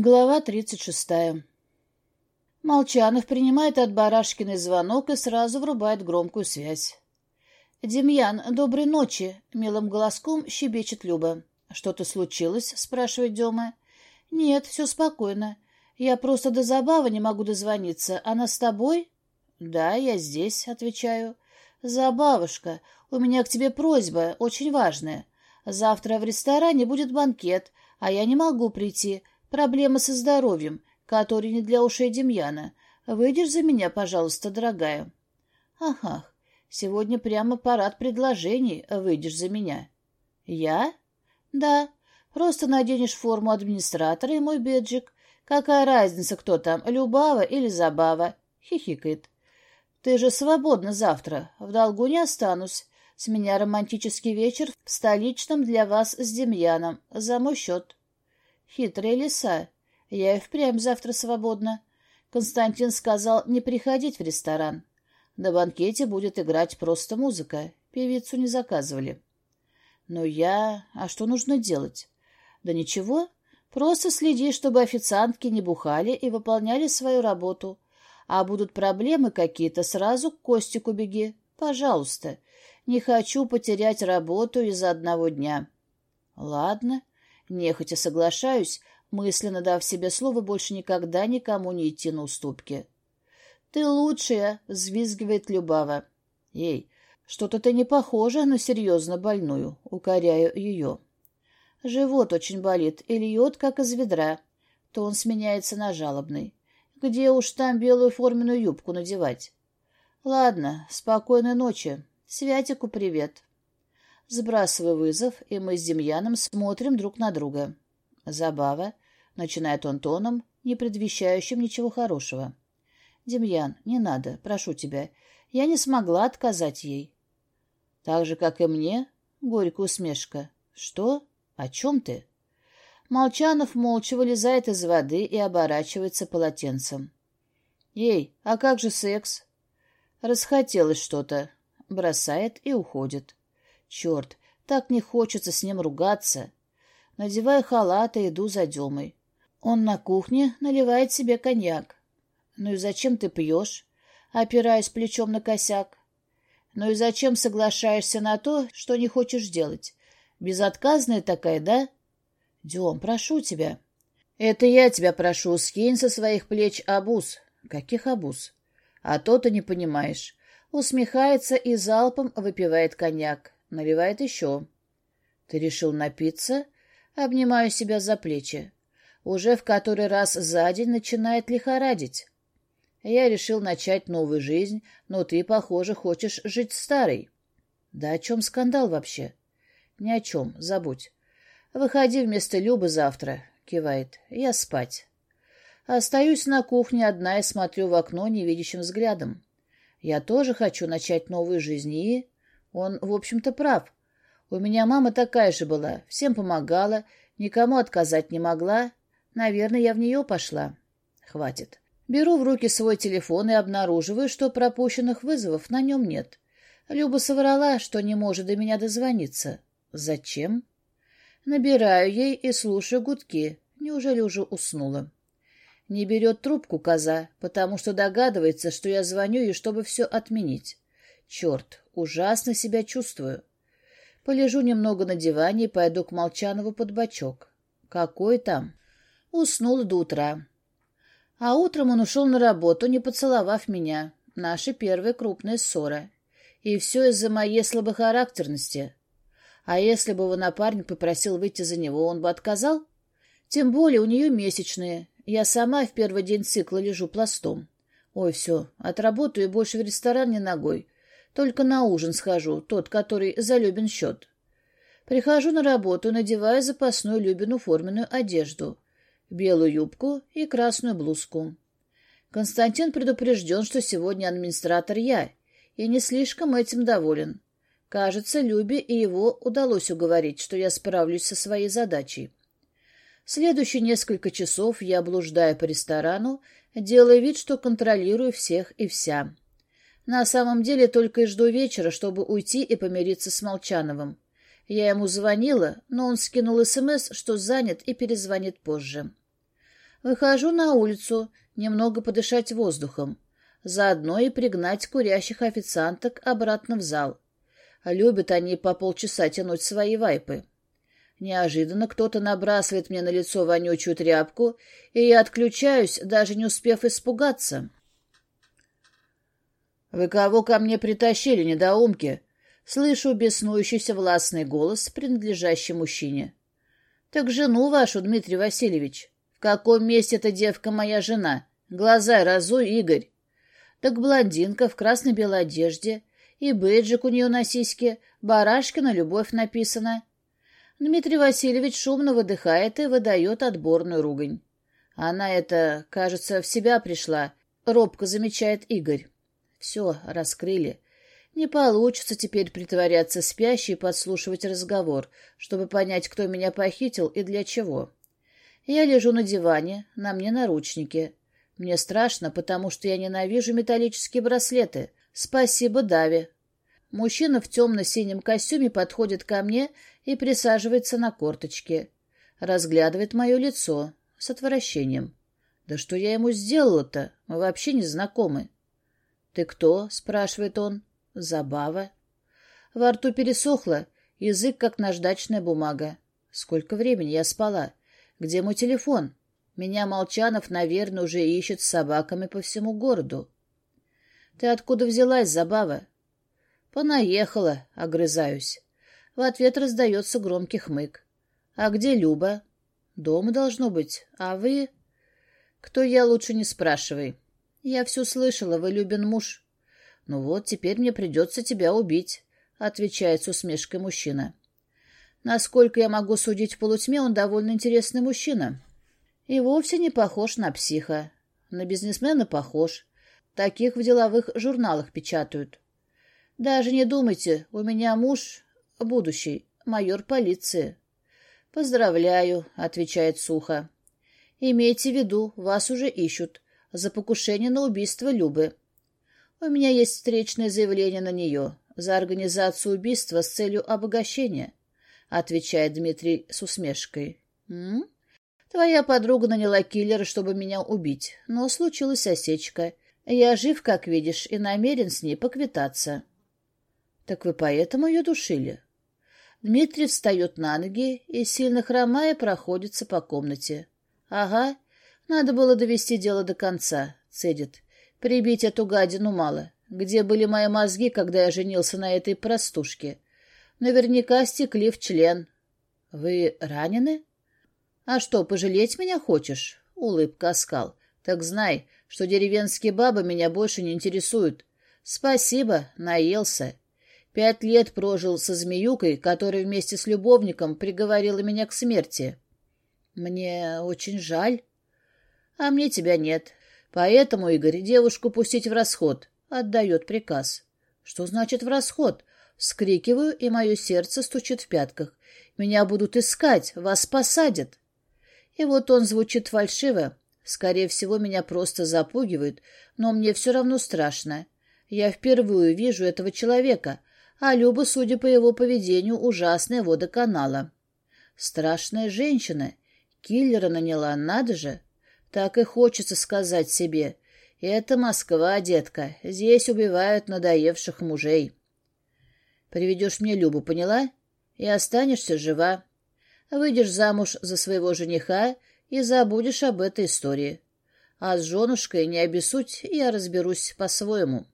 Глава тридцать шестая. Молчанов принимает от Барашкиной звонок и сразу врубает громкую связь. «Демьян, доброй ночи!» — милым голоском щебечет Люба. «Что-то случилось?» — спрашивает Дема. «Нет, все спокойно. Я просто до забавы не могу дозвониться. Она с тобой?» «Да, я здесь», — отвечаю. «Забавушка, у меня к тебе просьба, очень важная. Завтра в ресторане будет банкет, а я не могу прийти. Проблема со здоровьем, который не для ушей Демьяна. Выйдешь за меня, пожалуйста, дорогая?» «Ах, ах, сегодня прямо парад предложений. Выйдешь за меня». «Я?» «Да. Просто наденешь форму администратора и мой беджик. Какая разница, кто там, Любава или Забава?» Хихикает. «Ты же свободна завтра. В долгу не останусь. С меня романтический вечер в столичном для вас с Демьяном. За мой счет». Хитрая лиса. Я и впрямь завтра свободна. Константин сказал не приходить в ресторан. На банкете будет играть просто музыка. Певицу не заказывали. Но я... А что нужно делать? Да ничего. Просто следи, чтобы официантки не бухали и выполняли свою работу. А будут проблемы какие-то, сразу к Костику беги. Пожалуйста. Не хочу потерять работу из-за одного дня. Ладно. Нехотя соглашаюсь, мысленно дав себе слово больше никогда никому не идти на уступки. «Ты лучшая!» — взвизгивает Любава. «Эй, что-то ты не похожа на серьезно больную», — укоряю ее. Живот очень болит и льет, как из ведра. То он сменяется на жалобный. Где уж там белую форменную юбку надевать? Ладно, спокойной ночи. Святику привет. Сбрасываю вызов, и мы с Демьяном смотрим друг на друга. Забава, начинает он тоном, не предвещающим ничего хорошего. Демьян, не надо, прошу тебя. Я не смогла отказать ей. Так же, как и мне, горькая усмешка. Что? О чем ты? Молчанов молча вылезает из воды и оборачивается полотенцем. «Ей, а как же секс?» Расхотелось что-то. Бросает и уходит. Черт, так не хочется с ним ругаться. Надеваю халат и иду за Демой. Он на кухне наливает себе коньяк. Ну и зачем ты пьешь? Опираясь плечом на косяк. Ну и зачем соглашаешься на то, что не хочешь делать? Безотказная такая, да? Дем, прошу тебя. Это я тебя прошу, скинь со своих плеч обуз. Каких обуз? А то ты не понимаешь. Усмехается и залпом выпивает коньяк. Наливает еще. Ты решил напиться? Обнимаю себя за плечи. Уже в который раз за день начинает лихорадить. Я решил начать новую жизнь, но ты, похоже, хочешь жить старой. Да о чем скандал вообще? Ни о чем, забудь. Выходи вместо Любы завтра, кивает. Я спать. Остаюсь на кухне одна и смотрю в окно невидящим взглядом. Я тоже хочу начать новую жизнь и... Он, в общем-то, прав. У меня мама такая же была, всем помогала, никому отказать не могла. Наверное, я в нее пошла. Хватит. Беру в руки свой телефон и обнаруживаю, что пропущенных вызовов на нем нет. Люба соврала, что не может до меня дозвониться. Зачем? Набираю ей и слушаю гудки. Неужели уже уснула? Не берет трубку коза, потому что догадывается, что я звоню ей, чтобы все отменить. Черт, ужасно себя чувствую. Полежу немного на диване и пойду к Молчанову под бочок. Какой там? Уснул до утра. А утром он ушел на работу, не поцеловав меня. Наша первая крупная ссора. И все из-за моей слабохарактерности. А если бы его напарник попросил выйти за него, он бы отказал? Тем более у нее месячные. Я сама в первый день цикла лежу пластом. Ой, все, отработаю и больше в ресторан не ногой. Только на ужин схожу, тот, который за Любин счет. Прихожу на работу, надеваю запасную Любину форменную одежду. Белую юбку и красную блузку. Константин предупрежден, что сегодня администратор я, и не слишком этим доволен. Кажется, Любе и его удалось уговорить, что я справлюсь со своей задачей. Следующие несколько часов я блуждаю по ресторану, делая вид, что контролирую всех и вся. На самом деле только и жду вечера, чтобы уйти и помириться с Молчановым. Я ему звонила, но он скинул СМС, что занят и перезвонит позже. Выхожу на улицу, немного подышать воздухом. Заодно и пригнать курящих официанток обратно в зал. Любят они по полчаса тянуть свои вайпы. Неожиданно кто-то набрасывает мне на лицо вонючую тряпку, и я отключаюсь, даже не успев испугаться. «Вы кого ко мне притащили, недоумки?» Слышу беснующийся властный голос, принадлежащий мужчине. «Так жену вашу, Дмитрий Васильевич. В каком месте эта девка моя жена? Глаза разуй, Игорь». Так блондинка в красно-белой одежде, и бейджик у нее на сиське, барашкина любовь написана. Дмитрий Васильевич шумно выдыхает и выдает отборную ругань. Она это, кажется, в себя пришла, робко замечает Игорь. Все, раскрыли. Не получится теперь притворяться спящей и подслушивать разговор, чтобы понять, кто меня похитил и для чего. Я лежу на диване, на мне наручники. Мне страшно, потому что я ненавижу металлические браслеты. Спасибо, Дави. Мужчина в темно-синем костюме подходит ко мне и присаживается на корточки. Разглядывает мое лицо с отвращением. Да что я ему сделала-то? Мы вообще не знакомы. «Ты кто?» — спрашивает он. Забава. Во рту пересохло, язык как наждачная бумага. Сколько времени я спала? Где мой телефон? Меня Молчанов, наверное, уже ищет с собаками по всему городу. Ты откуда взялась, Забава? Понаехала, огрызаюсь. В ответ раздается громкий хмык. А где Люба? Дома должно быть. А вы? Кто я, лучше не спрашивай. Я все слышала, вы Любин муж. «Ну вот, теперь мне придется тебя убить», — отвечает с усмешкой мужчина. Насколько я могу судить в полутьме, он довольно интересный мужчина. И вовсе не похож на психа. На бизнесмена похож. Таких в деловых журналах печатают. Даже не думайте, у меня муж будущий, майор полиции. «Поздравляю», — отвечает сухо. «Имейте в виду, вас уже ищут за покушение на убийство Любы. У меня есть встречное заявление на нее за организацию убийства с целью обогащения, отвечает Дмитрий с усмешкой. М? Твоя подруга наняла киллера, чтобы меня убить, но случилась осечка. Я жив, как видишь, и намерен с ней поквитаться. Так вы поэтому ее душили? Дмитрий встает на ноги и, сильно хромая, проходится по комнате. Ага, надо было довести дело до конца, цедит. Прибить эту гадину мало. Где были мои мозги, когда я женился на этой простушке? Наверняка стекли в член. Вы ранены? А что, пожалеть меня хочешь? Улыбка оскал. Так знай, что деревенские бабы меня больше не интересуют. Спасибо, наелся. Пять лет прожил со змеюкой, которая вместе с любовником приговорила меня к смерти. Мне очень жаль. А мне тебя нет. Поэтому, Игорь, девушку пустить в расход. Отдает приказ. Что значит в расход? Вскрикиваю, и мое сердце стучит в пятках. Меня будут искать, вас посадят. И вот он звучит фальшиво. Скорее всего, меня просто запугивают, но мне все равно страшно. Я впервые вижу этого человека, а Люба, судя по его поведению, ужасная водоканала. Страшная женщина. Киллера наняла, надо же. Так и хочется сказать себе. Это Москва, детка. Здесь убивают надоевших мужей. Приведешь мне Любу, поняла? И останешься жива. Выйдешь замуж за своего жениха и забудешь об этой истории. А с женушкой не обессудь, я разберусь по-своему.